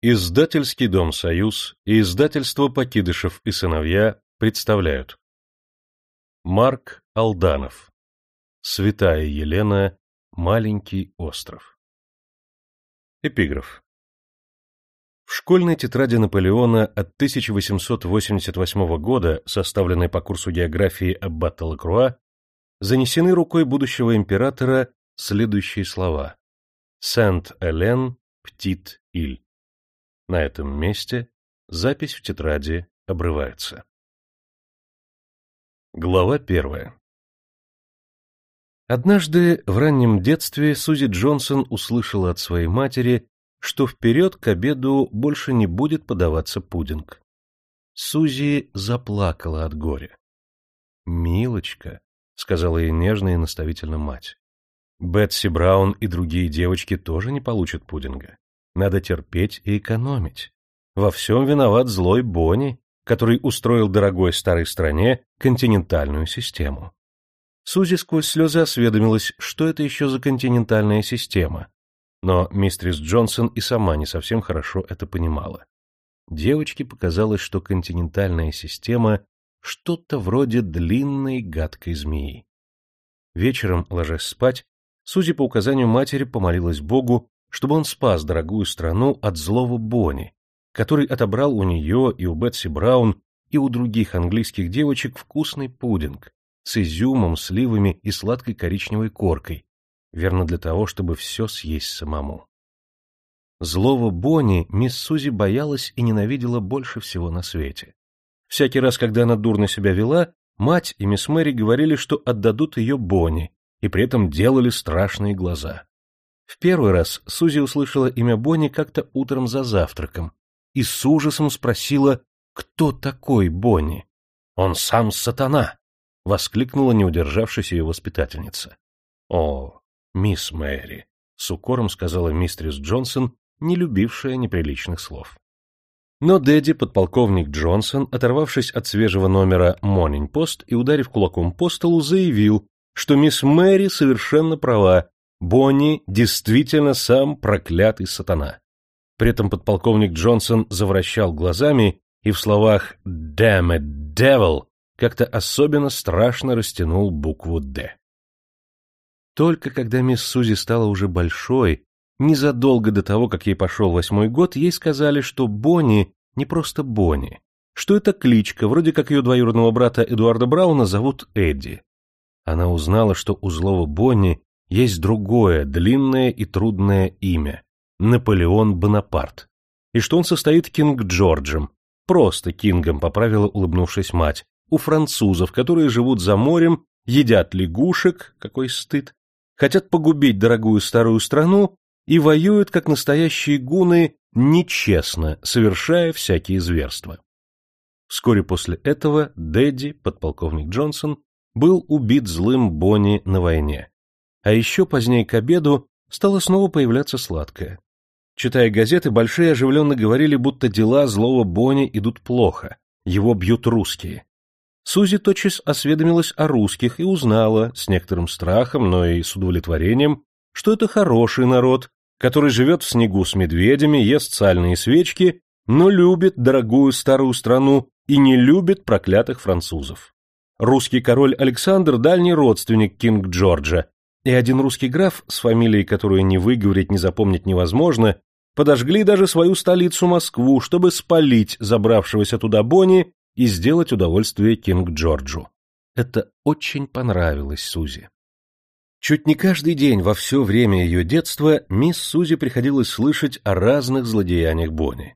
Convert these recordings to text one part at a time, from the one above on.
Издательский дом «Союз» и издательство «Покидышев и сыновья» представляют. Марк Алданов. Святая Елена. Маленький остров. Эпиграф. В школьной тетради Наполеона от 1888 года, составленной по курсу географии Аббата Лакруа, занесены рукой будущего императора следующие слова. Сент-Элен, Птит-Иль. На этом месте запись в тетради обрывается. Глава первая Однажды в раннем детстве Сузи Джонсон услышала от своей матери, что вперед к обеду больше не будет подаваться пудинг. Сузи заплакала от горя. «Милочка», — сказала ей нежно и наставительно мать, — «Бетси Браун и другие девочки тоже не получат пудинга. Надо терпеть и экономить. Во всем виноват злой Бонни, который устроил дорогой старой стране континентальную систему. Сузи сквозь слезы осведомилась, что это еще за континентальная система. Но мистерис Джонсон и сама не совсем хорошо это понимала. Девочке показалось, что континентальная система — что-то вроде длинной гадкой змеи. Вечером, ложась спать, Сузи по указанию матери помолилась Богу, чтобы он спас дорогую страну от злого Бонни, который отобрал у нее и у Бетси Браун и у других английских девочек вкусный пудинг с изюмом, сливами и сладкой коричневой коркой, верно для того, чтобы все съесть самому. Злого Бонни мисс Сузи боялась и ненавидела больше всего на свете. Всякий раз, когда она дурно себя вела, мать и мисс Мэри говорили, что отдадут ее Бонни, и при этом делали страшные глаза. В первый раз Сузи услышала имя Бонни как-то утром за завтраком и с ужасом спросила, кто такой Бонни. «Он сам сатана!» — воскликнула не удержавшись ее воспитательница. «О, мисс Мэри!» — с укором сказала мистерис Джонсон, не любившая неприличных слов. Но Дэдди, подполковник Джонсон, оторвавшись от свежего номера «Монинг Пост» и ударив кулаком по столу, заявил, что мисс Мэри совершенно права, Бонни действительно сам проклятый сатана. При этом подполковник Джонсон завращал глазами и в словах «damn it, devil» как-то особенно страшно растянул букву «Д». Только когда мисс Сузи стала уже большой, незадолго до того, как ей пошел восьмой год, ей сказали, что Бонни не просто Бонни, что это кличка, вроде как ее двоюродного брата Эдуарда Брауна зовут Эдди. Она узнала, что у злого Бонни есть другое, длинное и трудное имя — Наполеон Бонапарт, и что он состоит Кинг-Джорджем, просто Кингом, поправила улыбнувшись мать, у французов, которые живут за морем, едят лягушек, какой стыд, хотят погубить дорогую старую страну и воюют, как настоящие гуны, нечестно, совершая всякие зверства. Вскоре после этого Дэдди, подполковник Джонсон, был убит злым Бонни на войне. А еще позднее к обеду стало снова появляться сладкое. Читая газеты, большие оживленно говорили, будто дела злого Бонни идут плохо, его бьют русские. Сузи тотчас осведомилась о русских и узнала, с некоторым страхом, но и с удовлетворением, что это хороший народ, который живет в снегу с медведями, ест сальные свечки, но любит дорогую старую страну и не любит проклятых французов. Русский король Александр – дальний родственник Кинг-Джорджа, и один русский граф, с фамилией которую ни выговорить, ни запомнить невозможно, подожгли даже свою столицу Москву, чтобы спалить забравшегося туда Бонни и сделать удовольствие Кинг-Джорджу. Это очень понравилось Сузи. Чуть не каждый день во все время ее детства мисс Сузи приходилось слышать о разных злодеяниях Бонни.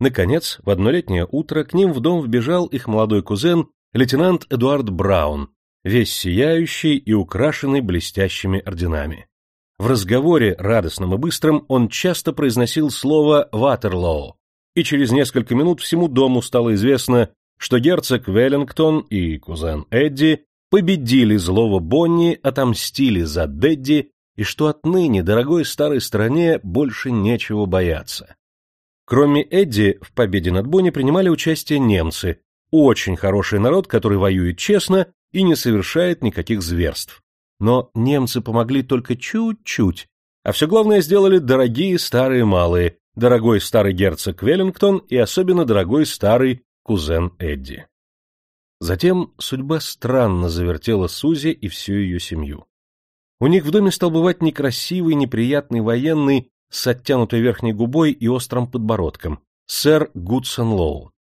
Наконец, в однолетнее утро к ним в дом вбежал их молодой кузен, лейтенант Эдуард Браун, весь сияющий и украшенный блестящими орденами. В разговоре, радостном и быстром, он часто произносил слово «Ватерлоу», и через несколько минут всему дому стало известно, что герцог Веллингтон и кузен Эдди победили злого Бонни, отомстили за Дэдди, и что отныне дорогой старой стране больше нечего бояться. Кроме Эдди, в победе над Бонни принимали участие немцы, очень хороший народ, который воюет честно и не совершает никаких зверств. Но немцы помогли только чуть-чуть, а все главное сделали дорогие старые малые, дорогой старый герцог Веллингтон и особенно дорогой старый кузен Эдди. Затем судьба странно завертела Сузи и всю ее семью. У них в доме стал бывать некрасивый, неприятный военный с оттянутой верхней губой и острым подбородком, сэр Гудсон Лоу.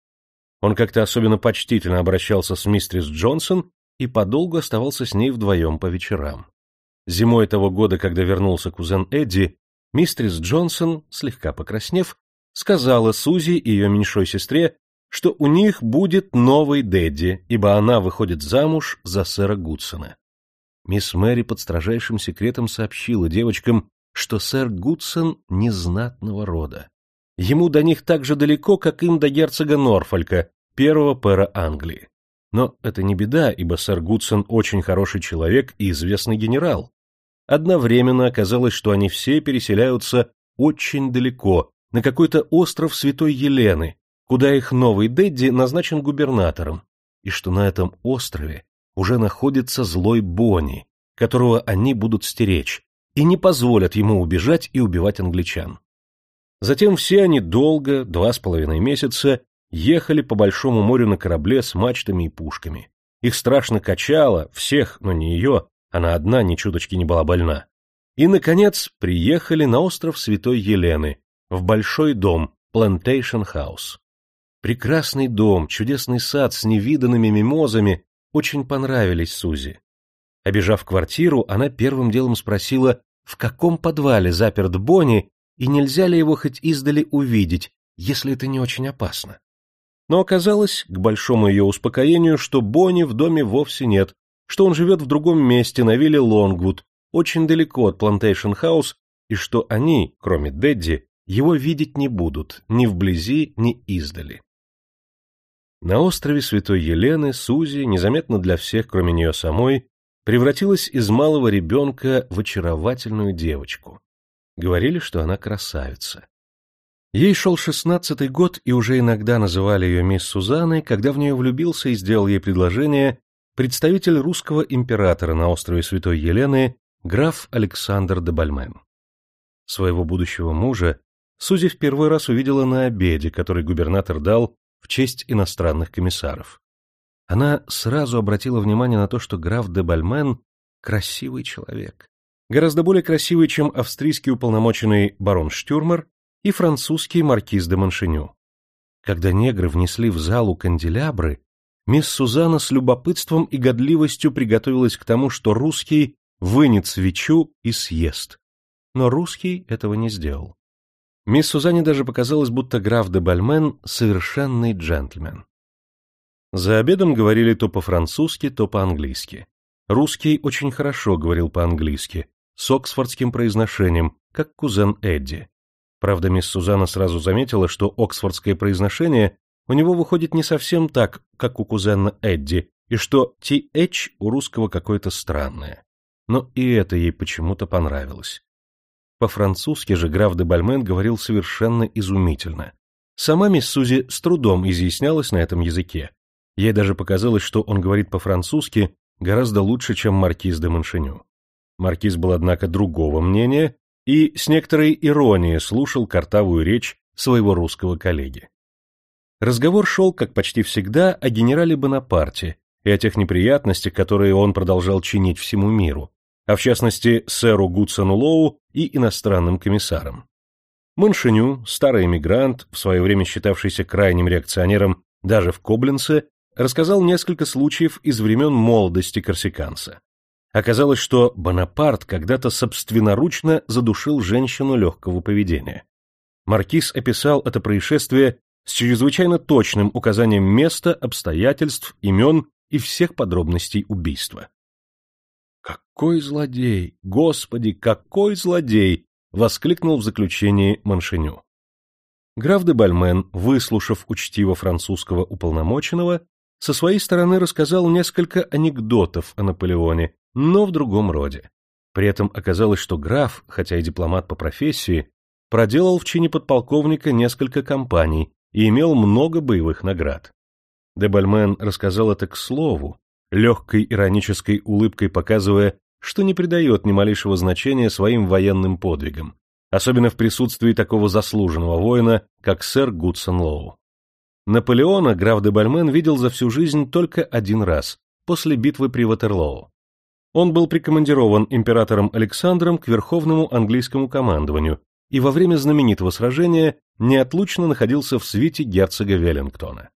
Он как-то особенно почтительно обращался с мистерис Джонсон и подолгу оставался с ней вдвоем по вечерам. Зимой того года, когда вернулся кузен Эдди, мистерис Джонсон, слегка покраснев, сказала Сузи и ее меньшой сестре, что у них будет новый Дэдди, ибо она выходит замуж за сэра Гудсона. Мисс Мэри под строжайшим секретом сообщила девочкам, что сэр Гудсон незнатного рода. Ему до них так же далеко, как им до герцога Норфолька, первого пэра Англии. Но это не беда, ибо сэр Гудсон очень хороший человек и известный генерал. Одновременно оказалось, что они все переселяются очень далеко, на какой-то остров Святой Елены, куда их новый Дэдди назначен губернатором, и что на этом острове уже находится злой Бонни, которого они будут стеречь, и не позволят ему убежать и убивать англичан. Затем все они долго, два с половиной месяца, ехали по Большому морю на корабле с мачтами и пушками. Их страшно качало, всех, но не ее, она одна ни чуточки не была больна. И, наконец, приехали на остров Святой Елены, в большой дом, Plantation House. Прекрасный дом, чудесный сад с невиданными мимозами очень понравились Сузи. Обежав квартиру, она первым делом спросила, в каком подвале заперт Бонни и нельзя ли его хоть издали увидеть, если это не очень опасно. Но оказалось, к большому ее успокоению, что Бонни в доме вовсе нет, что он живет в другом месте на вилле Лонгвуд, очень далеко от Плантейшн Хаус, и что они, кроме Дэдди, его видеть не будут ни вблизи, ни издали. На острове Святой Елены Сузи, незаметно для всех, кроме нее самой, превратилась из малого ребенка в очаровательную девочку. Говорили, что она красавица. Ей шел шестнадцатый год, и уже иногда называли ее мисс Сузанной, когда в нее влюбился и сделал ей предложение представитель русского императора на острове Святой Елены граф Александр де Бальмен. Своего будущего мужа Сузи в первый раз увидела на обеде, который губернатор дал в честь иностранных комиссаров. Она сразу обратила внимание на то, что граф де Бальмен — красивый человек. Гораздо более красивый, чем австрийский уполномоченный барон Штюрмер и французский маркиз де Маншеню. Когда негры внесли в залу канделябры, мисс Сузана с любопытством и годливостью приготовилась к тому, что русский вынет свечу и съест. Но русский этого не сделал. Мисс Сузане даже показалось, будто граф де Бальмен — совершенный джентльмен. За обедом говорили то по-французски, то по-английски. Русский очень хорошо говорил по-английски, с оксфордским произношением, как кузен Эдди. Правда, мисс Сузана сразу заметила, что оксфордское произношение у него выходит не совсем так, как у кузена Эдди, и что TH у русского какое-то странное. Но и это ей почему-то понравилось. По-французски же граф де Бальмен говорил совершенно изумительно. Сама мисс Сузи с трудом изъяснялась на этом языке. Ей даже показалось, что он говорит по-французски гораздо лучше, чем маркиз де Маншеню. Маркиз был, однако, другого мнения и с некоторой иронией слушал картавую речь своего русского коллеги. Разговор шел, как почти всегда, о генерале Бонапарте и о тех неприятностях, которые он продолжал чинить всему миру, а в частности сэру Гудсону Лоу и иностранным комиссарам. Маншиню, старый эмигрант, в свое время считавшийся крайним реакционером даже в Кобленце, рассказал несколько случаев из времен молодости корсиканца. Оказалось, что Бонапарт когда-то собственноручно задушил женщину легкого поведения. Маркиз описал это происшествие с чрезвычайно точным указанием места, обстоятельств, имен и всех подробностей убийства. «Какой злодей! Господи, какой злодей!» — воскликнул в заключении Маншиню. Граф де Бальмен, выслушав учтиво французского уполномоченного, со своей стороны рассказал несколько анекдотов о Наполеоне, но в другом роде. При этом оказалось, что граф, хотя и дипломат по профессии, проделал в чине подполковника несколько кампаний и имел много боевых наград. Де Бальмен рассказал это к слову, легкой иронической улыбкой показывая, что не придает ни малейшего значения своим военным подвигам, особенно в присутствии такого заслуженного воина, как сэр Гудсон Лоу. Наполеона граф де Бальмен видел за всю жизнь только один раз, после битвы при Ватерлоу. Он был прикомандирован императором Александром к верховному английскому командованию и во время знаменитого сражения неотлучно находился в свите герцога Веллингтона.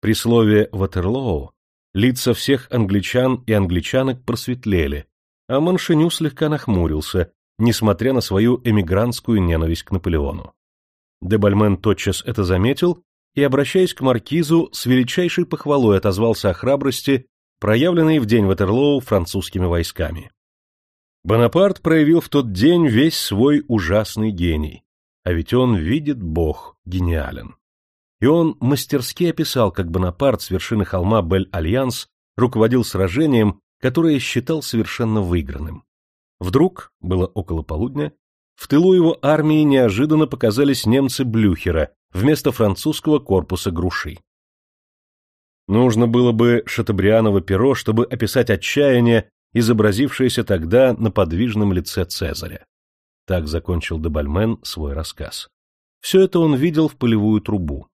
При слове «Ватерлоу» лица всех англичан и англичанок просветлели, а Маншиню слегка нахмурился, несмотря на свою эмигрантскую ненависть к Наполеону. Дебальмен тотчас это заметил и, обращаясь к маркизу, с величайшей похвалой отозвался о храбрости, проявленной в день Ватерлоу французскими войсками. Бонапарт проявил в тот день весь свой ужасный гений, а ведь он видит Бог гениален. И он мастерски описал, как Бонапарт с вершины холма Бель-Альянс руководил сражением, которое считал совершенно выигранным. Вдруг, было около полудня, в тылу его армии неожиданно показались немцы Блюхера вместо французского корпуса Груши. Нужно было бы Шатабрианово перо, чтобы описать отчаяние, изобразившееся тогда на подвижном лице Цезаря. Так закончил Дебальмен свой рассказ. Все это он видел в полевую трубу.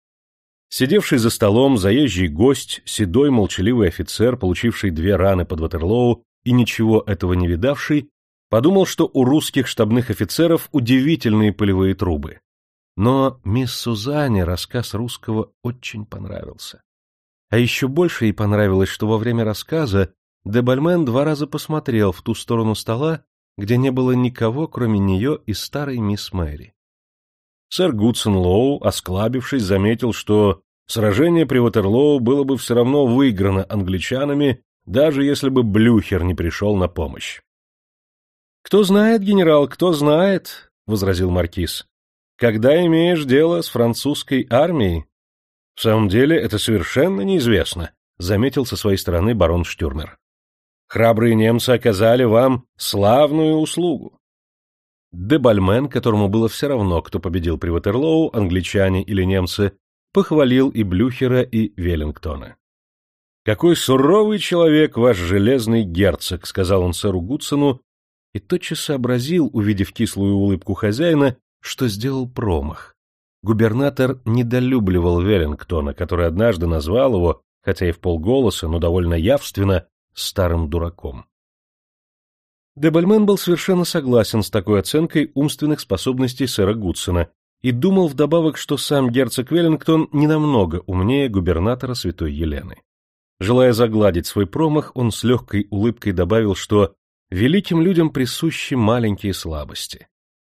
Сидевший за столом заезжий гость, седой молчаливый офицер, получивший две раны под Ватерлоу и ничего этого не видавший, Подумал, что у русских штабных офицеров удивительные полевые трубы. Но мисс Сузане рассказ русского очень понравился. А еще больше ей понравилось, что во время рассказа Дебальмен два раза посмотрел в ту сторону стола, где не было никого, кроме нее и старой мисс Мэри. Сэр Гудсон Лоу, осклабившись, заметил, что сражение при Ватерлоу было бы все равно выиграно англичанами, даже если бы Блюхер не пришел на помощь. Кто знает, генерал, кто знает, возразил маркиз. Когда имеешь дело с французской армией? В самом деле, это совершенно неизвестно, заметил со своей стороны барон Штюрмер. Храбрые немцы оказали вам славную услугу. Дебальмен, которому было все равно, кто победил при Ватерлоу, англичане или немцы, похвалил и Блюхера, и Веллингтона. «Какой суровый человек ваш железный герцог», — сказал он сэру Гудсону, и тотчас сообразил, увидев кислую улыбку хозяина, что сделал промах. Губернатор недолюбливал Веллингтона, который однажды назвал его, хотя и в полголоса, но довольно явственно, старым дураком. Дебальмен был совершенно согласен с такой оценкой умственных способностей сэра Гудсона и думал вдобавок, что сам герцог Веллингтон не намного умнее губернатора Святой Елены. Желая загладить свой промах, он с легкой улыбкой добавил, что Великим людям присущи маленькие слабости.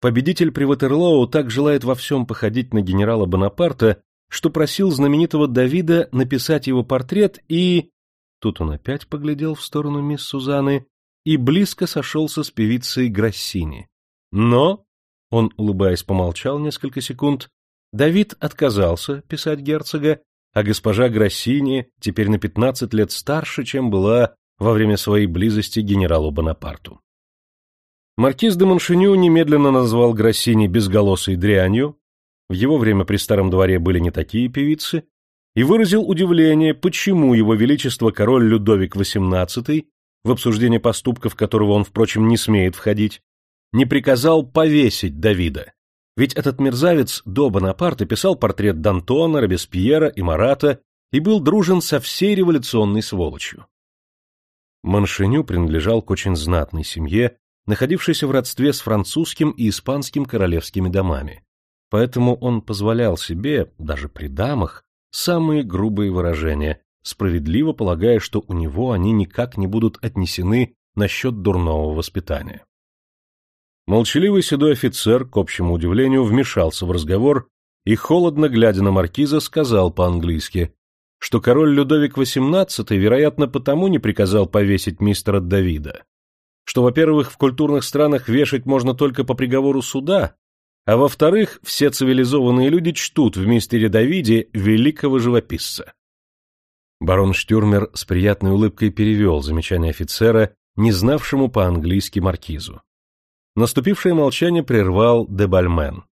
Победитель при Ватерлоу так желает во всем походить на генерала Бонапарта, что просил знаменитого Давида написать его портрет и... Тут он опять поглядел в сторону мисс Сузаны и близко сошелся с певицей Грассини. Но, он, улыбаясь, помолчал несколько секунд, Давид отказался писать герцога, а госпожа Грассини, теперь на пятнадцать лет старше, чем была во время своей близости генералу Бонапарту. Маркиз де Моншеню немедленно назвал Гроссини безголосой дрянью, в его время при старом дворе были не такие певицы, и выразил удивление, почему его величество король Людовик XVIII, в обсуждение поступков которого он, впрочем, не смеет входить, не приказал повесить Давида. Ведь этот мерзавец до Бонапарта писал портрет Д'Антона, Робеспьера и Марата и был дружен со всей революционной сволочью. Маншеню принадлежал к очень знатной семье, находившейся в родстве с французским и испанским королевскими домами. Поэтому он позволял себе, даже при дамах, самые грубые выражения, справедливо полагая, что у него они никак не будут отнесены насчет дурного воспитания. Молчаливый седой офицер, к общему удивлению, вмешался в разговор и, холодно глядя на маркиза, сказал по-английски что король Людовик XVIII, вероятно, потому не приказал повесить мистера Давида, что, во-первых, в культурных странах вешать можно только по приговору суда, а во-вторых, все цивилизованные люди чтут в мистере Давиде великого живописца. Барон Штюрмер с приятной улыбкой перевел замечание офицера, не знавшему по-английски маркизу. Наступившее молчание прервал Дебальмен.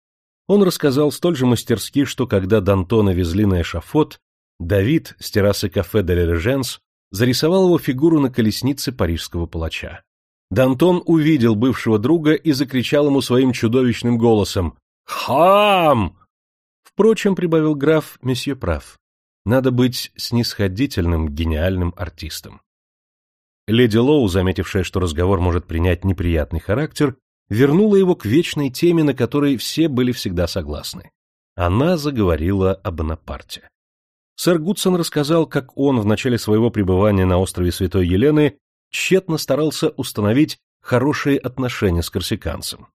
Он рассказал столь же мастерски, что когда Д'Антона везли на эшафот, Давид с террасы кафе де Лереженс зарисовал его фигуру на колеснице парижского палача. Д'Антон увидел бывшего друга и закричал ему своим чудовищным голосом «Хам!». Впрочем, прибавил граф, месье прав. Надо быть снисходительным, гениальным артистом. Леди Лоу, заметившая, что разговор может принять неприятный характер, вернула его к вечной теме, на которой все были всегда согласны. Она заговорила о Бонапарте. Сэр Гудсон рассказал, как он в начале своего пребывания на острове Святой Елены тщетно старался установить хорошие отношения с корсиканцем.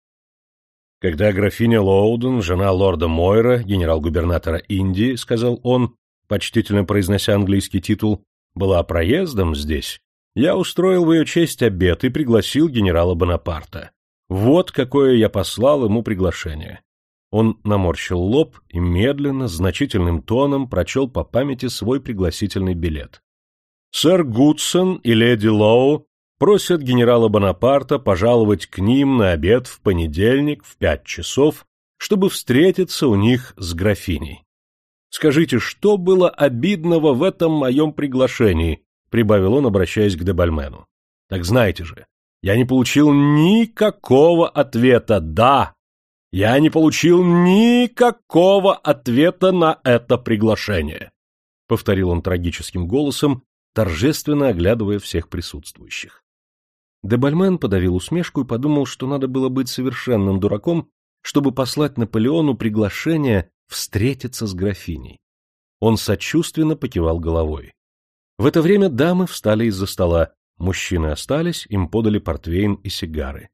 Когда графиня Лоуден, жена лорда Мойра, генерал-губернатора Индии, сказал он, почтительно произнося английский титул, была проездом здесь, я устроил в ее честь обед и пригласил генерала Бонапарта. Вот какое я послал ему приглашение. Он наморщил лоб и медленно, значительным тоном прочел по памяти свой пригласительный билет. Сэр Гудсон и леди Лоу просят генерала Бонапарта пожаловать к ним на обед в понедельник в пять часов, чтобы встретиться у них с графиней. Скажите, что было обидного в этом моем приглашении? прибавил он, обращаясь к Дебальмену. Так знаете же, я не получил никакого ответа «да». Я не получил никакого ответа на это приглашение, — повторил он трагическим голосом, торжественно оглядывая всех присутствующих. Дебальмен подавил усмешку и подумал, что надо было быть совершенным дураком, чтобы послать Наполеону приглашение встретиться с графиней. Он сочувственно покивал головой. В это время дамы встали из-за стола, мужчины остались, им подали портвейн и сигары.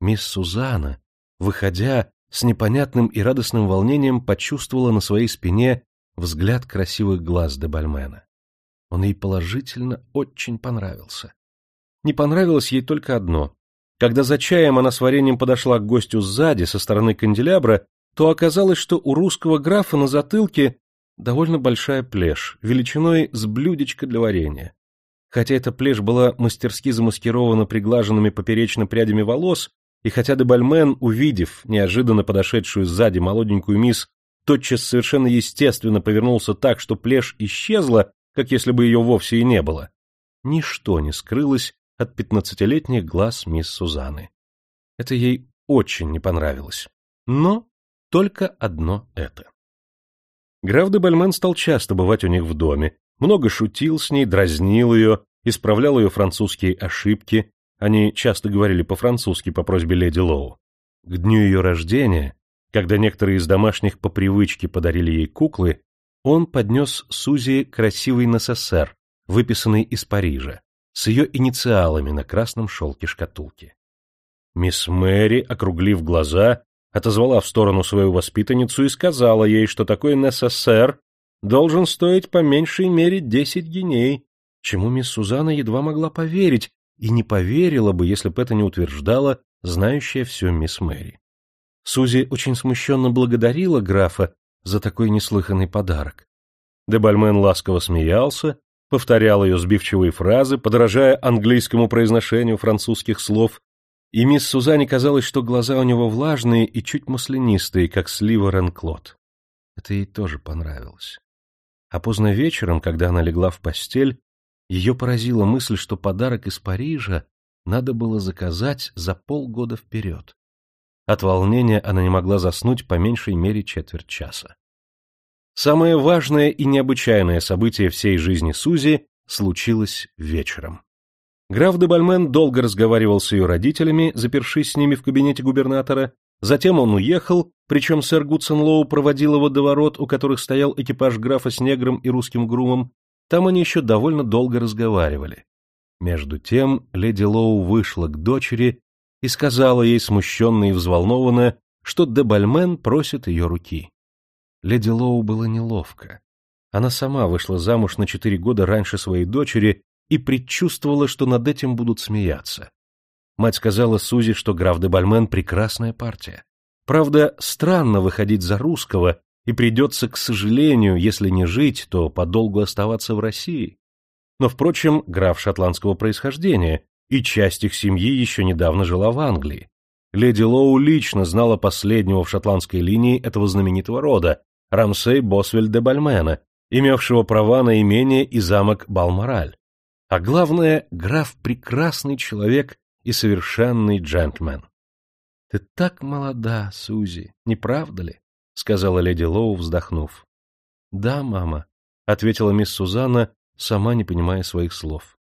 Мисс Сузана, выходя, с непонятным и радостным волнением почувствовала на своей спине взгляд красивых глаз де Бальмена. Он ей положительно очень понравился. Не понравилось ей только одно. Когда за чаем она с вареньем подошла к гостю сзади, со стороны канделябра, то оказалось, что у русского графа на затылке довольно большая плешь, величиной с блюдечко для варенья. Хотя эта плешь была мастерски замаскирована приглаженными поперечно прядями волос, и хотя Дебальмен, увидев неожиданно подошедшую сзади молоденькую мисс, тотчас совершенно естественно повернулся так, что плешь исчезла, как если бы ее вовсе и не было, ничто не скрылось от пятнадцатилетних глаз мисс Сузаны. Это ей очень не понравилось. Но только одно это. Граф де Бальмен стал часто бывать у них в доме, много шутил с ней, дразнил ее, исправлял ее французские ошибки, они часто говорили по-французски по просьбе леди Лоу. К дню ее рождения, когда некоторые из домашних по привычке подарили ей куклы, он поднес Сузи красивый НССР, выписанный из Парижа, с ее инициалами на красном шелке шкатулки. Мисс Мэри, округлив глаза, отозвала в сторону свою воспитанницу и сказала ей, что такой НССР должен стоить по меньшей мере десять геней, чему мисс Сузана едва могла поверить, и не поверила бы, если бы это не утверждала знающая все мисс Мэри. Сузи очень смущенно благодарила графа за такой неслыханный подарок. Дебальмен ласково смеялся, повторял ее сбивчивые фразы, подражая английскому произношению французских слов, и мисс Сузане казалось, что глаза у него влажные и чуть маслянистые, как слива Ренклот. Это ей тоже понравилось. А поздно вечером, когда она легла в постель, ее поразила мысль, что подарок из Парижа надо было заказать за полгода вперед. От волнения она не могла заснуть по меньшей мере четверть часа. Самое важное и необычайное событие всей жизни Сузи случилось вечером. Граф де Бальмен долго разговаривал с ее родителями, запершись с ними в кабинете губернатора, затем он уехал, причем сэр Гудсон Лоу проводил его до ворот, у которых стоял экипаж графа с негром и русским грумом, там они еще довольно долго разговаривали. Между тем леди Лоу вышла к дочери и сказала ей смущенно и взволнованно, что де Бальмен просит ее руки. Леди Лоу было неловко. Она сама вышла замуж на четыре года раньше своей дочери и предчувствовала, что над этим будут смеяться. Мать сказала Сузи, что граф де Бальмен — прекрасная партия. Правда, странно выходить за русского, и придется, к сожалению, если не жить, то подолгу оставаться в России. Но, впрочем, граф шотландского происхождения, и часть их семьи еще недавно жила в Англии. Леди Лоу лично знала последнего в шотландской линии этого знаменитого рода, Рамсей Босвель де Бальмена, имевшего права на имение и замок Балмораль. А главное, граф прекрасный человек и совершенный джентльмен. — Ты так молода, Сузи, не правда ли? — сказала леди Лоу, вздохнув. — Да, мама, — ответила мисс Сузанна, сама не понимая своих слов. —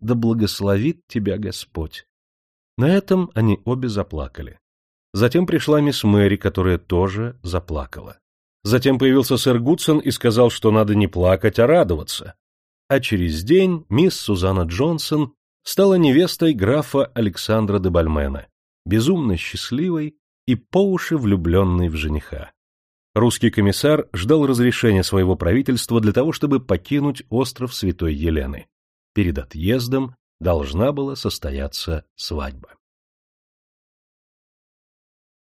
Да благословит тебя Господь. На этом они обе заплакали. Затем пришла мисс Мэри, которая тоже заплакала. Затем появился сэр Гудсон и сказал, что надо не плакать, а радоваться. А через день мисс Сузанна Джонсон стала невестой графа Александра де Бальмена, безумно счастливой и по уши влюбленной в жениха. Русский комиссар ждал разрешения своего правительства для того, чтобы покинуть остров Святой Елены. Перед отъездом должна была состояться свадьба.